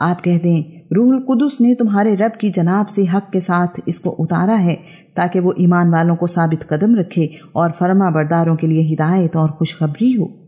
आप कह दें रूहुल कुदुस ने तुम्हारे रब की जनाब से हक के साथ इसको उतारा है, ताकि वो ईमान वालों को साबित कदम रखे और फरमा बरदारों के लिए हिदायत और खुशखबरी हो।